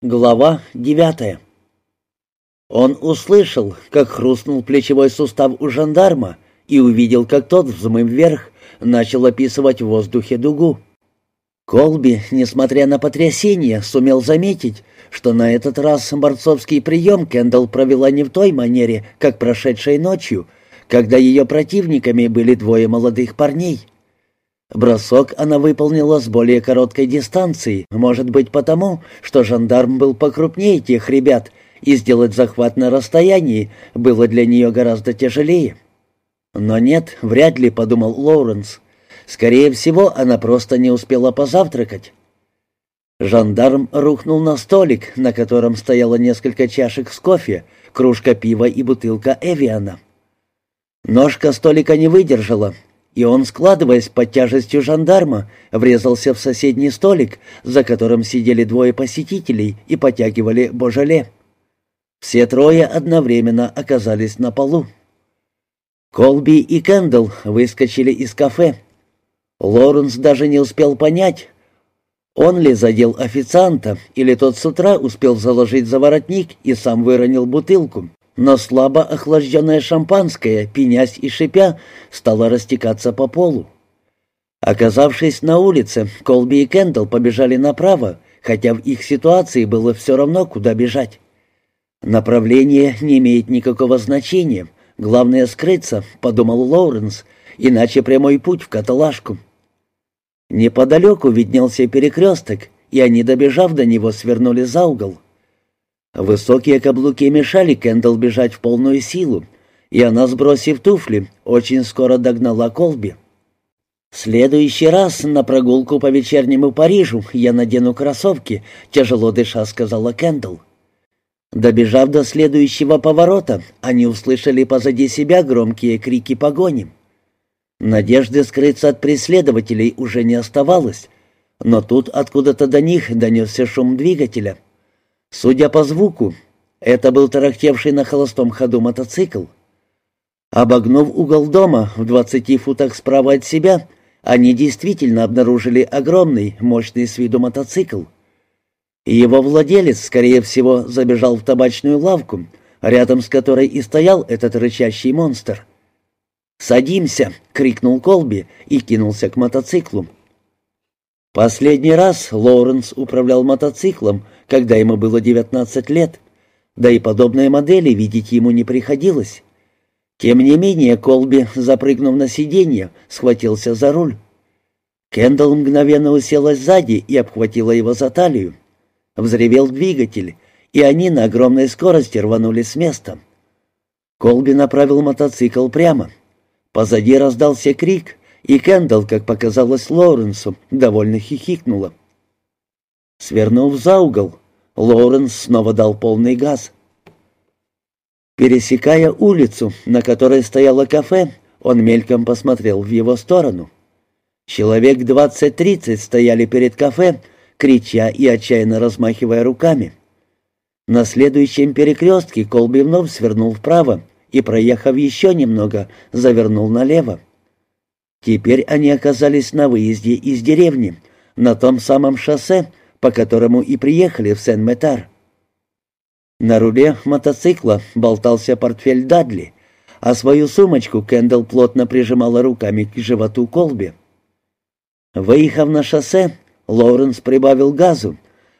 Глава девятая. Он услышал, как хрустнул плечевой сустав у жандарма и увидел, как тот, взмыв вверх, начал описывать в воздухе дугу. Колби, несмотря на потрясение, сумел заметить, что на этот раз борцовский прием Кендалл провела не в той манере, как прошедшей ночью, когда ее противниками были двое молодых парней — Бросок она выполнила с более короткой дистанции, может быть потому, что жандарм был покрупнее тех ребят, и сделать захват на расстоянии было для нее гораздо тяжелее. Но нет, вряд ли, подумал Лоуренс. Скорее всего, она просто не успела позавтракать. Жандарм рухнул на столик, на котором стояло несколько чашек с кофе, кружка пива и бутылка Эвиана. Ножка столика не выдержала, и он, складываясь под тяжестью жандарма, врезался в соседний столик, за которым сидели двое посетителей и потягивали божале. Все трое одновременно оказались на полу. Колби и Кендалл выскочили из кафе. Лоренс даже не успел понять, он ли задел официанта, или тот с утра успел заложить за воротник и сам выронил бутылку но слабо охлажденное шампанское, пенясь и шипя, стало растекаться по полу. Оказавшись на улице, Колби и Кендалл побежали направо, хотя в их ситуации было все равно, куда бежать. «Направление не имеет никакого значения. Главное — скрыться», — подумал Лоуренс, «иначе прямой путь в каталажку». Неподалеку виднелся перекресток, и они, добежав до него, свернули за угол. Высокие каблуки мешали Кендалл бежать в полную силу, и она, сбросив туфли, очень скоро догнала Колби. «В следующий раз на прогулку по вечернему Парижу я надену кроссовки», — тяжело дыша сказала Кендалл. Добежав до следующего поворота, они услышали позади себя громкие крики погони. Надежды скрыться от преследователей уже не оставалось, но тут откуда-то до них донесся шум двигателя — Судя по звуку, это был тарахтевший на холостом ходу мотоцикл. Обогнув угол дома в двадцати футах справа от себя, они действительно обнаружили огромный, мощный с виду мотоцикл. Его владелец, скорее всего, забежал в табачную лавку, рядом с которой и стоял этот рычащий монстр. «Садимся!» — крикнул Колби и кинулся к мотоциклу. Последний раз Лоуренс управлял мотоциклом, когда ему было 19 лет, да и подобные модели видеть ему не приходилось. Тем не менее, Колби, запрыгнув на сиденье, схватился за руль. Кендалл мгновенно уселась сзади и обхватила его за талию. Взревел двигатель, и они на огромной скорости рванули с места. Колби направил мотоцикл прямо. Позади раздался крик, и Кендалл, как показалось Лоуренсу, довольно хихикнула. Свернув за угол, Лоуренс снова дал полный газ. Пересекая улицу, на которой стояло кафе, он мельком посмотрел в его сторону. Человек двадцать-тридцать стояли перед кафе, крича и отчаянно размахивая руками. На следующем перекрестке Колби свернул вправо и, проехав еще немного, завернул налево. Теперь они оказались на выезде из деревни, на том самом шоссе, по которому и приехали в Сен-Метар. На руле мотоцикла болтался портфель Дадли, а свою сумочку Кендалл плотно прижимала руками к животу Колби. Выехав на шоссе, Лоуренс прибавил газу,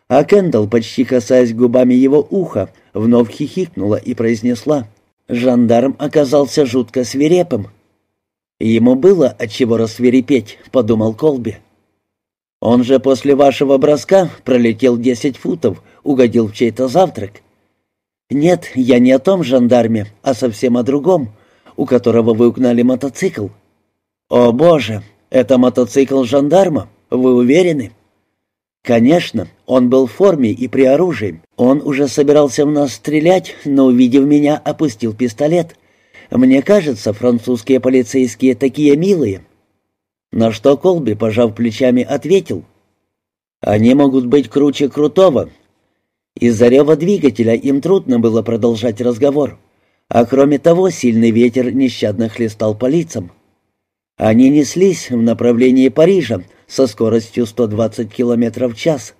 а Кендалл, почти касаясь губами его уха, вновь хихикнула и произнесла. «Жандарм оказался жутко свирепым». «Ему было от чего рассверепеть», — подумал Колби. Он же после вашего броска пролетел десять футов, угодил в чей-то завтрак. Нет, я не о том жандарме, а совсем о другом, у которого вы угнали мотоцикл. О, боже, это мотоцикл жандарма, вы уверены? Конечно, он был в форме и при оружии. Он уже собирался в нас стрелять, но, увидев меня, опустил пистолет. Мне кажется, французские полицейские такие милые. На что Колби, пожав плечами, ответил. «Они могут быть круче крутого». Из-за рева двигателя им трудно было продолжать разговор, а кроме того сильный ветер нещадно хлестал по лицам. Они неслись в направлении Парижа со скоростью 120 км в час.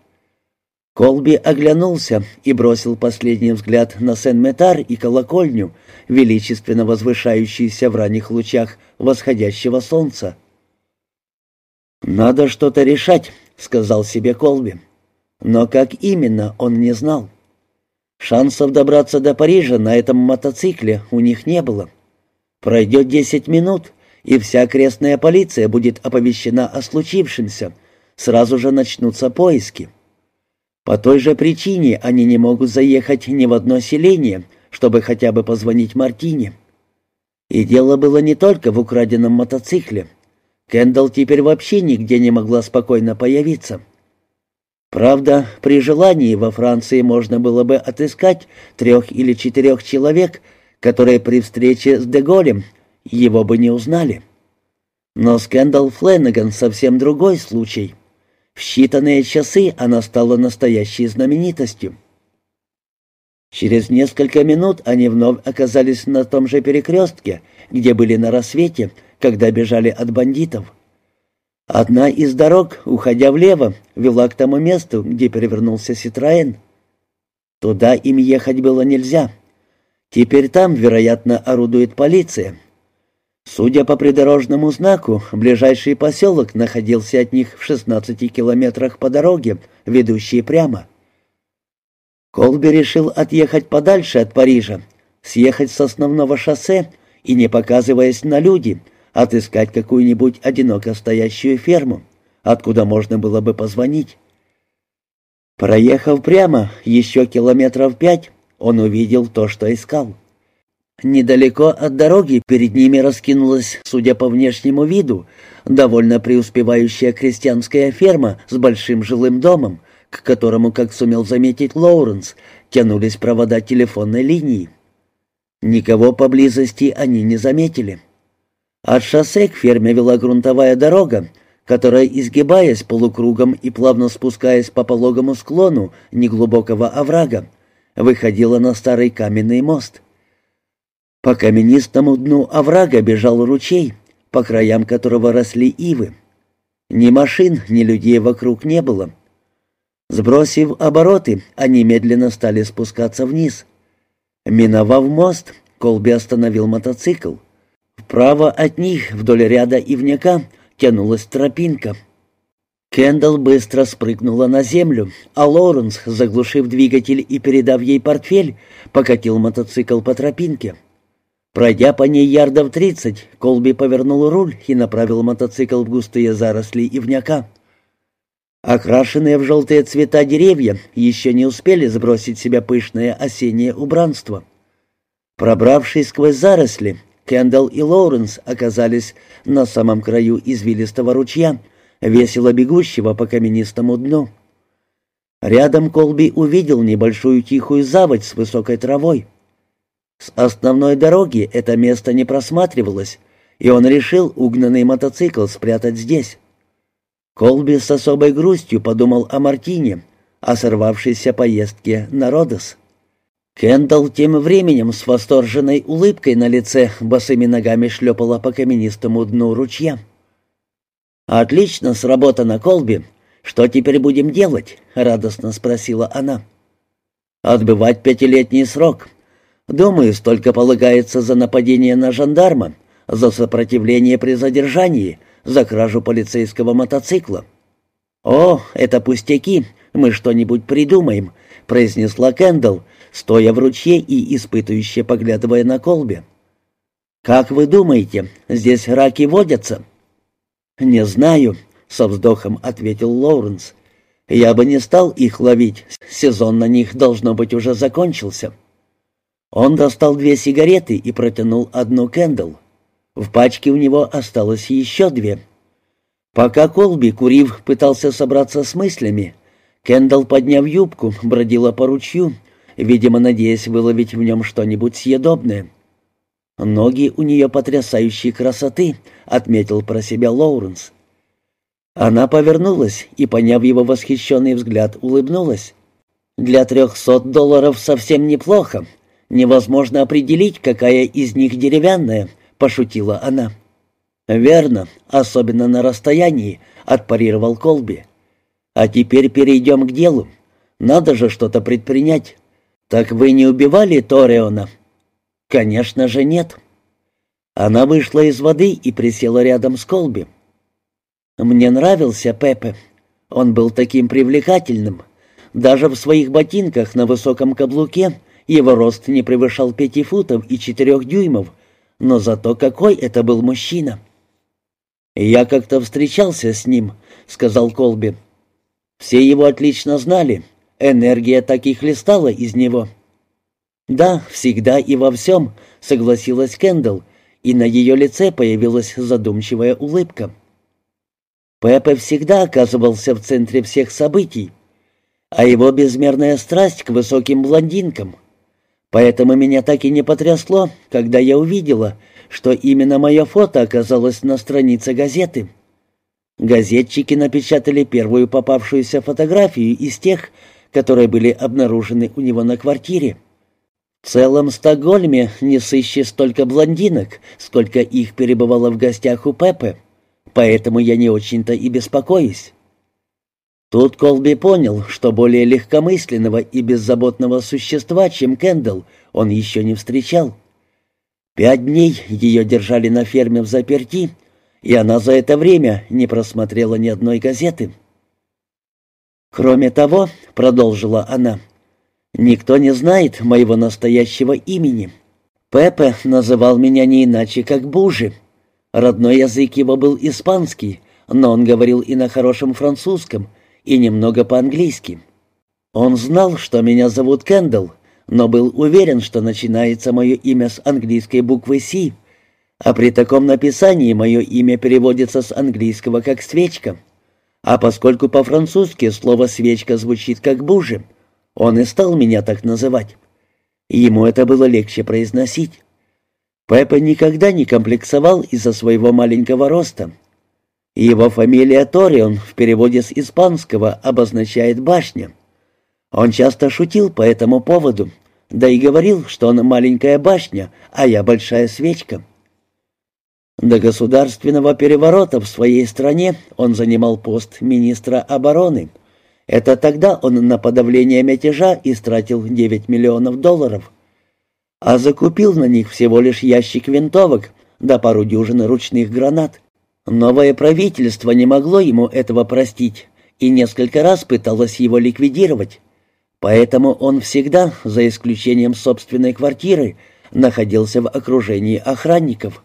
Колби оглянулся и бросил последний взгляд на Сен-Метар и колокольню, величественно возвышающуюся в ранних лучах восходящего солнца. «Надо что-то решать», — сказал себе Колби. Но как именно, он не знал. Шансов добраться до Парижа на этом мотоцикле у них не было. Пройдет десять минут, и вся окрестная полиция будет оповещена о случившемся. Сразу же начнутся поиски. По той же причине они не могут заехать ни в одно селение, чтобы хотя бы позвонить Мартине. И дело было не только в украденном мотоцикле. Кендалл теперь вообще нигде не могла спокойно появиться. Правда, при желании во Франции можно было бы отыскать трех или четырех человек, которые при встрече с Деголем его бы не узнали. Но скандал Фленнеган совсем другой случай. В считанные часы она стала настоящей знаменитостью. Через несколько минут они вновь оказались на том же перекрестке, где были на рассвете, когда бежали от бандитов. Одна из дорог, уходя влево, вела к тому месту, где перевернулся Ситроен. Туда им ехать было нельзя. Теперь там, вероятно, орудует полиция. Судя по придорожному знаку, ближайший поселок находился от них в 16 километрах по дороге, ведущей прямо. Колби решил отъехать подальше от Парижа, съехать с основного шоссе и, не показываясь на люди, отыскать какую-нибудь одиноко стоящую ферму, откуда можно было бы позвонить. Проехав прямо еще километров пять, он увидел то, что искал. Недалеко от дороги перед ними раскинулась, судя по внешнему виду, довольно преуспевающая крестьянская ферма с большим жилым домом, к которому, как сумел заметить Лоуренс, тянулись провода телефонной линии. Никого поблизости они не заметили. От шоссе к ферме вела грунтовая дорога, которая, изгибаясь полукругом и плавно спускаясь по пологому склону неглубокого оврага, выходила на старый каменный мост — по каменистому дну оврага бежал ручей, по краям которого росли ивы. Ни машин, ни людей вокруг не было. Сбросив обороты, они медленно стали спускаться вниз. Миновав мост, Колби остановил мотоцикл. Вправо от них, вдоль ряда ивняка, тянулась тропинка. Кендалл быстро спрыгнула на землю, а Лоуренс, заглушив двигатель и передав ей портфель, покатил мотоцикл по тропинке. Пройдя по ней ярдов тридцать, Колби повернул руль и направил мотоцикл в густые заросли ивняка. Окрашенные в желтые цвета деревья еще не успели сбросить себя пышное осеннее убранство. Пробравшись сквозь заросли, Кендалл и Лоуренс оказались на самом краю извилистого ручья, весело бегущего по каменистому дну. Рядом Колби увидел небольшую тихую заводь с высокой травой. С основной дороги это место не просматривалось, и он решил угнанный мотоцикл спрятать здесь. Колби с особой грустью подумал о Мартине, о сорвавшейся поездке на Родос. Кендалл тем временем с восторженной улыбкой на лице босыми ногами шлепала по каменистому дну ручья. «Отлично сработано, Колби. Что теперь будем делать?» — радостно спросила она. «Отбывать пятилетний срок», Думаю, столько полагается за нападение на жандарма, за сопротивление при задержании, за кражу полицейского мотоцикла. «О, это пустяки, мы что-нибудь придумаем», — произнесла Кэндалл, стоя в ручье и испытывающе поглядывая на колбе. «Как вы думаете, здесь раки водятся?» «Не знаю», — со вздохом ответил Лоуренс. «Я бы не стал их ловить, сезон на них, должно быть, уже закончился». Он достал две сигареты и протянул одну Кэндл. В пачке у него осталось еще две. Пока Колби, курив, пытался собраться с мыслями, Кэндл, подняв юбку, бродила по ручью, видимо, надеясь выловить в нем что-нибудь съедобное. «Ноги у нее потрясающей красоты», — отметил про себя Лоуренс. Она повернулась и, поняв его восхищенный взгляд, улыбнулась. «Для трехсот долларов совсем неплохо», Невозможно определить, какая из них деревянная», — пошутила она. «Верно, особенно на расстоянии», — отпарировал Колби. «А теперь перейдем к делу. Надо же что-то предпринять. Так вы не убивали Тореона? Конечно же нет. Она вышла из воды и присела рядом с Колби. Мне нравился Пепе. Он был таким привлекательным. Даже в своих ботинках на высоком каблуке его рост не превышал пяти футов и четырех дюймов, но зато какой это был мужчина. «Я как-то встречался с ним», — сказал Колби. «Все его отлично знали. Энергия так и хлестала из него». «Да, всегда и во всем», — согласилась Кендалл, и на ее лице появилась задумчивая улыбка. Пепе всегда оказывался в центре всех событий, а его безмерная страсть к высоким блондинкам. Поэтому меня так и не потрясло, когда я увидела, что именно мое фото оказалось на странице газеты. Газетчики напечатали первую попавшуюся фотографию из тех, которые были обнаружены у него на квартире. В целом Стокгольме не сыщи столько блондинок, сколько их перебывало в гостях у Пепе, поэтому я не очень-то и беспокоюсь. Тут Колби понял, что более легкомысленного и беззаботного существа, чем Кендалл, он еще не встречал. Пять дней ее держали на ферме в заперти, и она за это время не просмотрела ни одной газеты. «Кроме того», — продолжила она, — «никто не знает моего настоящего имени. Пепе называл меня не иначе, как Бужи. Родной язык его был испанский, но он говорил и на хорошем французском, и немного по-английски. Он знал, что меня зовут Кендалл, но был уверен, что начинается мое имя с английской буквы «Си», а при таком написании мое имя переводится с английского как «свечка». А поскольку по-французски слово «свечка» звучит как «бужи», он и стал меня так называть. Ему это было легче произносить. Пеппа никогда не комплексовал из-за своего маленького роста. Его фамилия Торион в переводе с испанского обозначает «башня». Он часто шутил по этому поводу, да и говорил, что он маленькая башня, а я большая свечка. До государственного переворота в своей стране он занимал пост министра обороны. Это тогда он на подавление мятежа истратил 9 миллионов долларов, а закупил на них всего лишь ящик винтовок да пару дюжин ручных гранат. Новое правительство не могло ему этого простить и несколько раз пыталось его ликвидировать. Поэтому он всегда, за исключением собственной квартиры, находился в окружении охранников.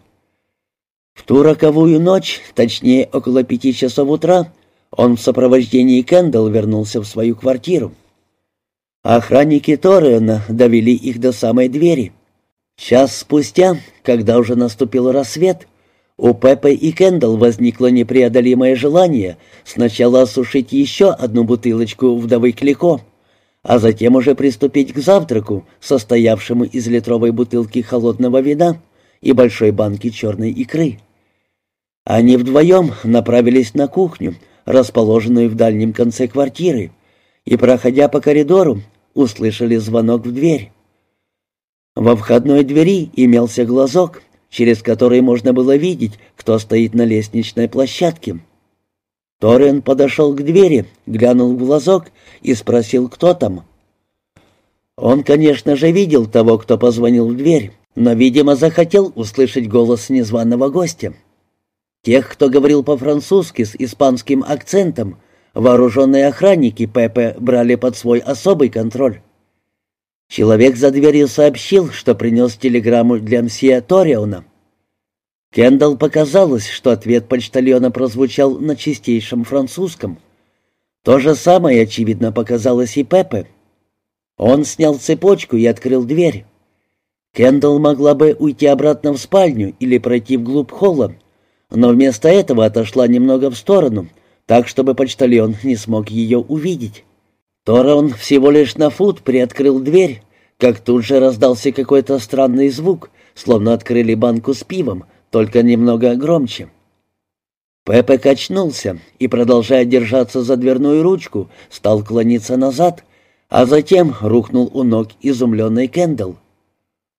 В ту роковую ночь, точнее около пяти часов утра, он в сопровождении Кэндалл вернулся в свою квартиру. Охранники Торриона довели их до самой двери. Час спустя, когда уже наступил рассвет, у Пеппы и Кэндалл возникло непреодолимое желание сначала осушить еще одну бутылочку вдовы Клико, а затем уже приступить к завтраку, состоявшему из литровой бутылки холодного вина и большой банки черной икры. Они вдвоем направились на кухню, расположенную в дальнем конце квартиры, и, проходя по коридору, услышали звонок в дверь. Во входной двери имелся глазок, через который можно было видеть, кто стоит на лестничной площадке. Торрен подошел к двери, глянул в глазок и спросил, кто там. Он, конечно же, видел того, кто позвонил в дверь, но, видимо, захотел услышать голос незваного гостя. Тех, кто говорил по-французски с испанским акцентом, вооруженные охранники Пепе брали под свой особый контроль. Человек за дверью сообщил, что принес телеграмму для мсье Ториона. Кендалл показалось, что ответ почтальона прозвучал на чистейшем французском. То же самое, очевидно, показалось и Пепе. Он снял цепочку и открыл дверь. Кендалл могла бы уйти обратно в спальню или пройти вглубь холла, но вместо этого отошла немного в сторону, так, чтобы почтальон не смог ее увидеть. Торон всего лишь на фут приоткрыл дверь, как тут же раздался какой-то странный звук, словно открыли банку с пивом, только немного громче. Пепе качнулся и, продолжая держаться за дверную ручку, стал клониться назад, а затем рухнул у ног изумленный Кендалл.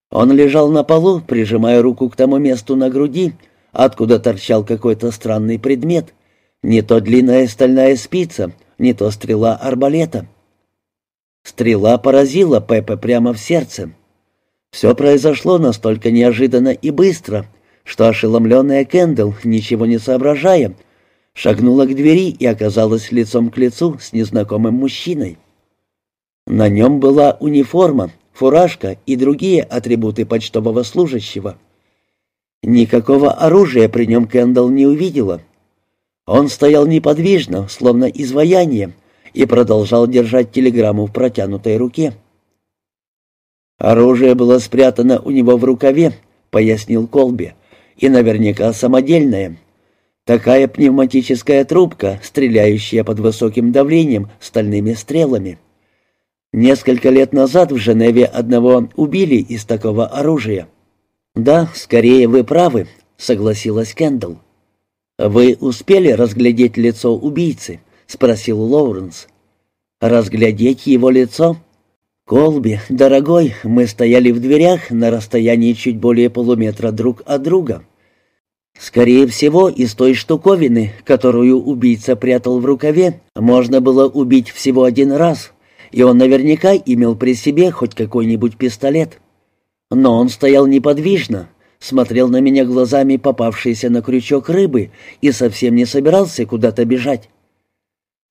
Он лежал на полу, прижимая руку к тому месту на груди, откуда торчал какой-то странный предмет. Не то длинная стальная спица, не то стрела арбалета. Стрела поразила Пепе прямо в сердце. Все произошло настолько неожиданно и быстро, что ошеломленная Кэндл, ничего не соображая, шагнула к двери и оказалась лицом к лицу с незнакомым мужчиной. На нем была униформа, фуражка и другие атрибуты почтового служащего. Никакого оружия при нем Кэндалл не увидела. Он стоял неподвижно, словно изваяние, и продолжал держать телеграмму в протянутой руке. «Оружие было спрятано у него в рукаве», — пояснил Колби, — «и наверняка самодельное. Такая пневматическая трубка, стреляющая под высоким давлением стальными стрелами. Несколько лет назад в Женеве одного убили из такого оружия». «Да, скорее вы правы», — согласилась Кендалл. «Вы успели разглядеть лицо убийцы?» — спросил Лоуренс. «Разглядеть его лицо?» «Колби, дорогой, мы стояли в дверях на расстоянии чуть более полуметра друг от друга. Скорее всего, из той штуковины, которую убийца прятал в рукаве, можно было убить всего один раз, и он наверняка имел при себе хоть какой-нибудь пистолет». Но он стоял неподвижно, смотрел на меня глазами попавшейся на крючок рыбы и совсем не собирался куда-то бежать.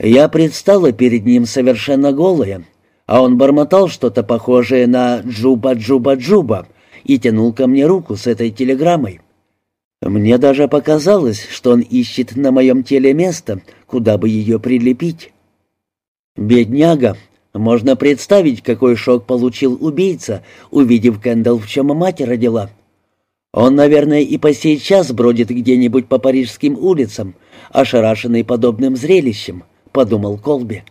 Я предстала перед ним совершенно голая, а он бормотал что-то похожее на «джуба-джуба-джуба» и тянул ко мне руку с этой телеграммой. Мне даже показалось, что он ищет на моем теле место, куда бы ее прилепить. «Бедняга», можно представить, какой шок получил убийца, увидев Кэндалл, в чем мать родила. Он, наверное, и по сей час бродит где-нибудь по парижским улицам, ошарашенный подобным зрелищем, — подумал Колби.